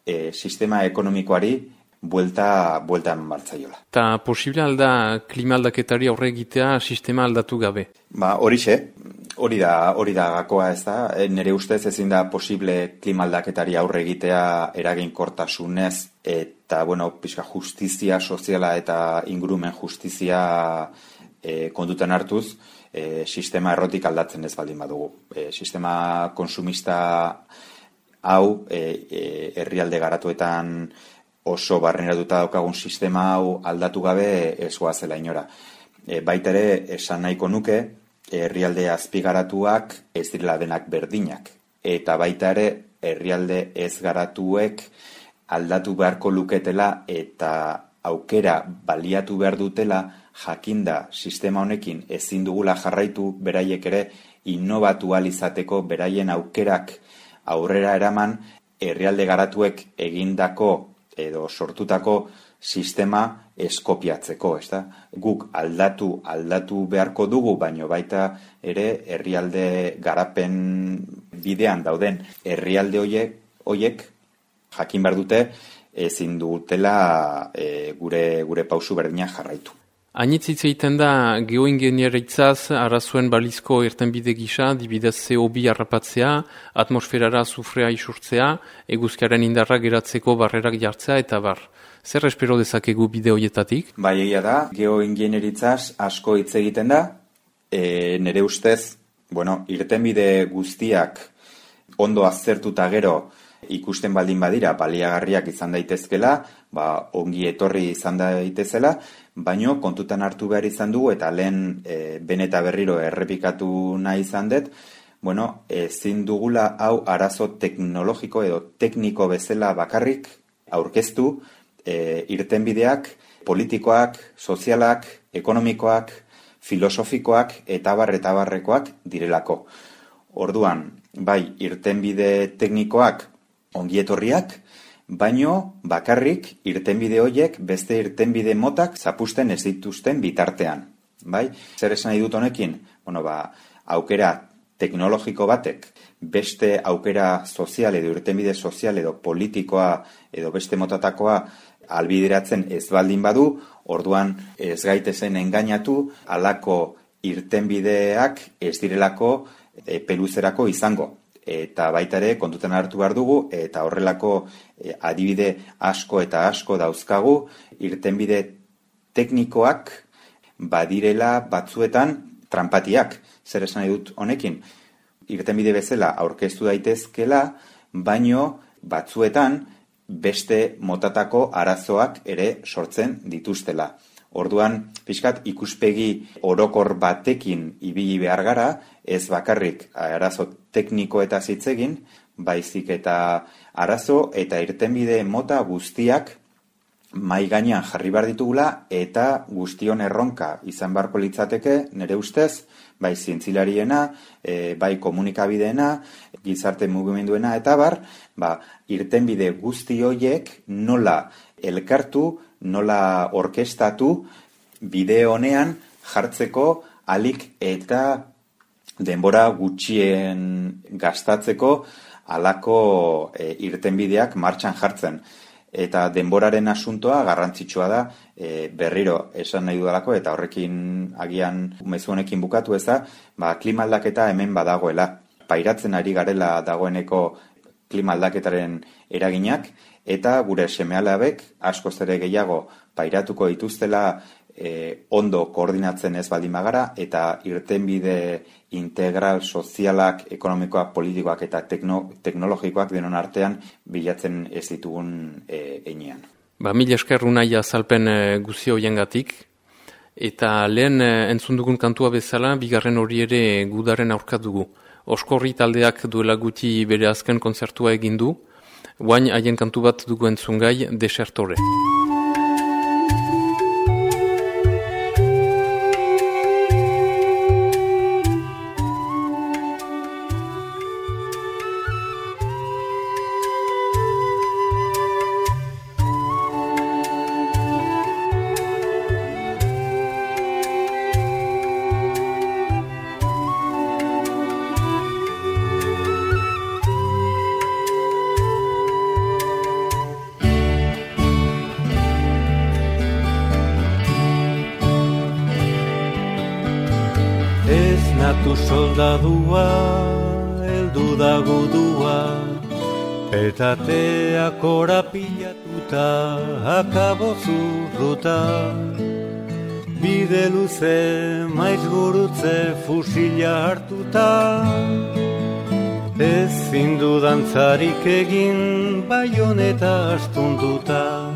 e, sistema ekonomikoari buelta, buelta martzaiola. Eta posible alda klima aldaketari aurre egitea sistema aldatu gabe? Ba, horixe, hori da, hori da gakoa ez da, e, nire ustez ezin da posible klima aldaketari aurre egitea eragin kortasunez, eta, bueno, pixka justizia soziala eta ingurumen justizia e, kondutan hartuz, e, sistema errotik aldatzen ez baldin badugu. E, sistema konsumista hau, e, e, herrialde garatuetan, oso barneratuta daukagun sistema hau aldatu gabe esoa zela inora. E, baita ere, esan nahiko nuke, herrialde azpigaratuak ez direla denak berdinak. Eta baita ere, herrialde ez garatuek aldatu beharko luketela eta aukera baliatu behar dutela jakinda sistema honekin ezin dugula jarraitu beraiek ere innovatu izateko beraien aukerak aurrera eraman herrialde garatuek egindako edo sortutako sistema eskopiatzeko, ez da? Guk aldatu, aldatu beharko dugu, baino baita ere herrialde garapen bidean dauden herrialde hoiek, hoiek jakin behar dute ezin dutela e, gure, gure pausu berdina jarraitu. Ainitzitz egiten da geoingenieritzaz arazuen balizko irtenbide gisa, dibidez CO2 harrapatzea, atmosferara sufrea isurtzea, eguzkaren indarra geratzeko barrerak jartzea eta bar. Zer espero dezakegu bide hoietatik? Bai egia da, geoingenieritzaz asko hitz egiten da, e, nere ustez, bueno, irtenbide guztiak ondo azertuta gero ikusten baldin badira baliagarriak izan daitezkela, ba, ongi etorri izan daitezela, baino kontutan hartu behar izan dugu eta lehen e, beneta berriro errepikatu nahi izan dut, bueno, ezin dugula hau arazo teknologiko edo tekniko bezala bakarrik aurkeztu e, irtenbideak politikoak, sozialak, ekonomikoak, filosofikoak eta barreta barrekoak direlako. Orduan, bai, irtenbide teknikoak ongietorriak, baino bakarrik irtenbide hoiek beste irtenbide motak zapusten ez dituzten bitartean. Bai? Zer esan nahi dut honekin? Bueno, ba, aukera teknologiko batek beste aukera sozial edo irtenbide sozial edo politikoa edo beste motatakoa albideratzen ez baldin badu, orduan ez gaitezen engainatu alako irtenbideak ez direlako e, peluzerako izango eta baita ere kontutan hartu behar dugu eta horrelako eh, adibide asko eta asko dauzkagu irtenbide teknikoak badirela batzuetan trampatiak zer esan dut honekin? Irtenbide bezala aurkeztu daitezkela baino batzuetan beste motatako arazoak ere sortzen dituztela. Orduan, pixkat, ikuspegi orokor batekin ibili behar gara, ez bakarrik arazo tekniko eta zitzegin, baizik eta arazo eta irtenbide mota guztiak mai gainean jarri behar ditugula eta guztion erronka izan beharko litzateke nire ustez, bai zientzilariena, e, bai komunikabideena, gizarte mugimenduena eta bar, ba, irtenbide guzti hoiek nola elkartu, nola orkestatu bideo honean jartzeko alik eta denbora gutxien gastatzeko alako e, irtenbideak martxan jartzen. Eta denboraren asuntoa garrantzitsua da e, berriro esan nahi dudalako eta horrekin agian mezu honekin bukatu ez da, ba, klima aldaketa hemen badagoela. Pairatzen ari garela dagoeneko klima aldaketaren eraginak, eta gure semealabek asko zere gehiago pairatuko dituztela e, ondo koordinatzen ez baldin magara eta irtenbide integral sozialak, ekonomikoak, politikoak eta tekno, teknologikoak denon artean bilatzen ez ditugun e, einean. Ba, mila esker unaia zalpen e, guzio jengatik, eta lehen e, entzun kantua bezala, bigarren hori ere gudaren aurka dugu. Oskorri taldeak duela guti bere azken konzertua egin du, Guain haien kantu bat dugu entzungai desertore. Petatea korapilatuta, akabo zurruta. Bide luze, maiz gurutze, fusila hartuta, ezin dantzarik egin, baioneta astunduta.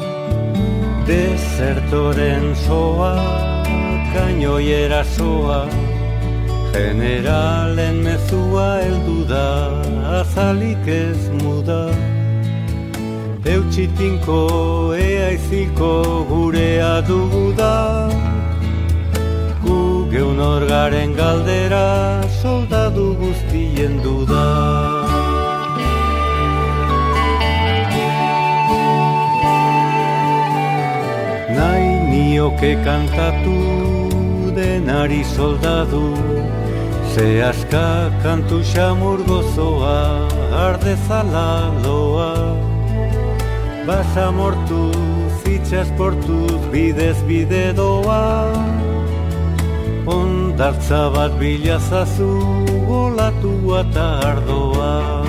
Desertoren soa, kainoiera soa, generalen mezua heldu da, azalik ez muda. Eutxitinko eaiziko gurea dugu da, gu geun orgaren galdera soldadu guztien duda. Nahi nioke kantatu denari soldadu Ze aska kantu xamur gozoa ardezala loa Basa mortu, zitxas portuz, bidez bide doa Ondartza bat bilazazu, golatua eta ardoa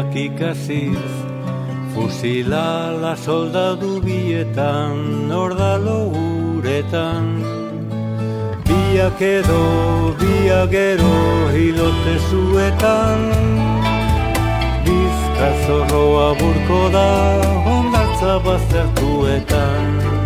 zuinak ikasiz, fusila la soldadu bietan, ordalo uretan. Biak edo, biak gero, hilote zuetan, bizkazorroa burko da, ondartza baztertuetan.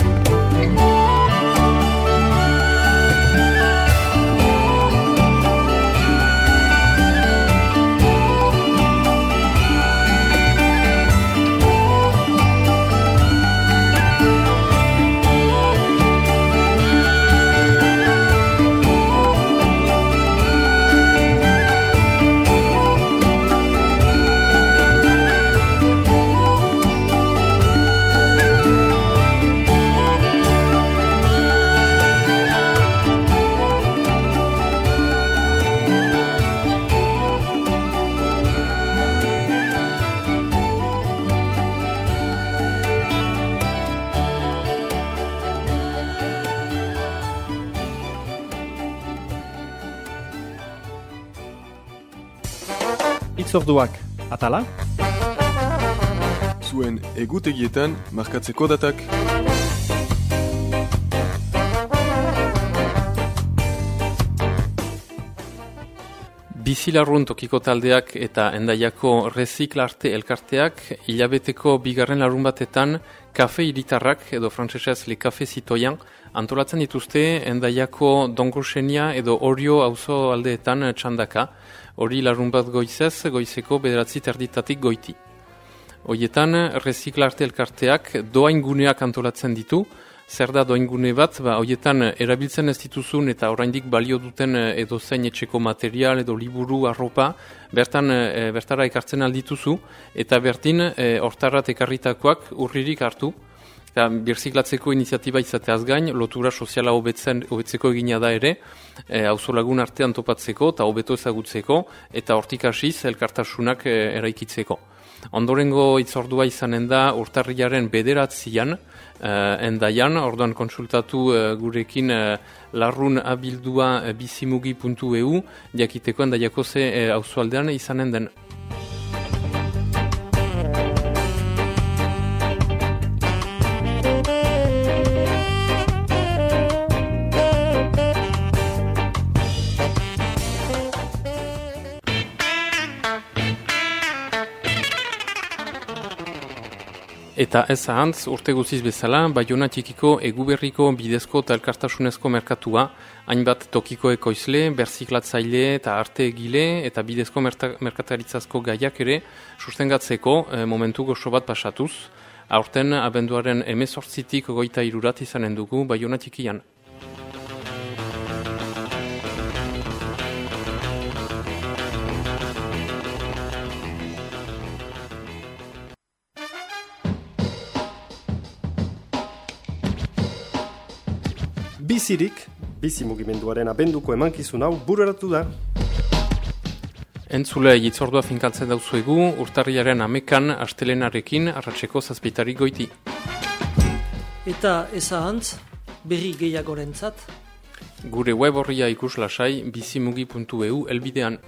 Itzorduak, atala? Zuen egutegietan markatzeko datak. Bizilarrun tokiko taldeak eta endaiako reziklarte elkarteak hilabeteko bigarren larun batetan kafe iritarrak edo frantsesez le kafe zitoian antolatzen dituzte endaiako dongosenia edo orio auzo aldeetan txandaka, hori larun bat goizez goizeko bederatzi terditatik goiti. Hoietan, reziklarte elkarteak doain guneak antolatzen ditu, zer da doingune bat, ba, hoietan erabiltzen ez dituzun eta oraindik balio duten edo zein etxeko material edo liburu arropa, bertan e, bertara ekartzen aldituzu, eta bertin e, hortarrat ekarritakoak urririk hartu, eta birziklatzeko iniziatiba izateaz gain, lotura soziala hobetzen, hobetzeko egina da ere, e, auzolagun artean topatzeko eta hobeto ezagutzeko, eta hortik hasiz elkartasunak e, eraikitzeko. Ondorengo itzordua izanen da urtarriaren bederatzian, uh, endaian, orduan konsultatu uh, gurekin uh, larrun abildua uh, bizimugi.eu, diakiteko endaiako ze uh, izanen den. Eta ez ahantz, urte guziz bezala, Bayona txikiko eguberriko bidezko eta elkartasunezko merkatua, hainbat tokiko ekoizle, berziklatzaile eta arte egile eta bidezko merkataritzazko gaiak ere sustengatzeko e, momentu gozo bat pasatuz, aurten abenduaren emezortzitik goita irurat izanen dugu Bayona txikian. Bizirik, bizi mugimenduaren abenduko emankizun hau bururatu da. Entzule hitzordua finkaltzen dauzuegu, urtarriaren amekan astelenarekin arratseko zazpitari goiti. Eta ezahantz, berri gehiagorentzat, Gure web horria ikus lasai bizimugi.eu elbidean.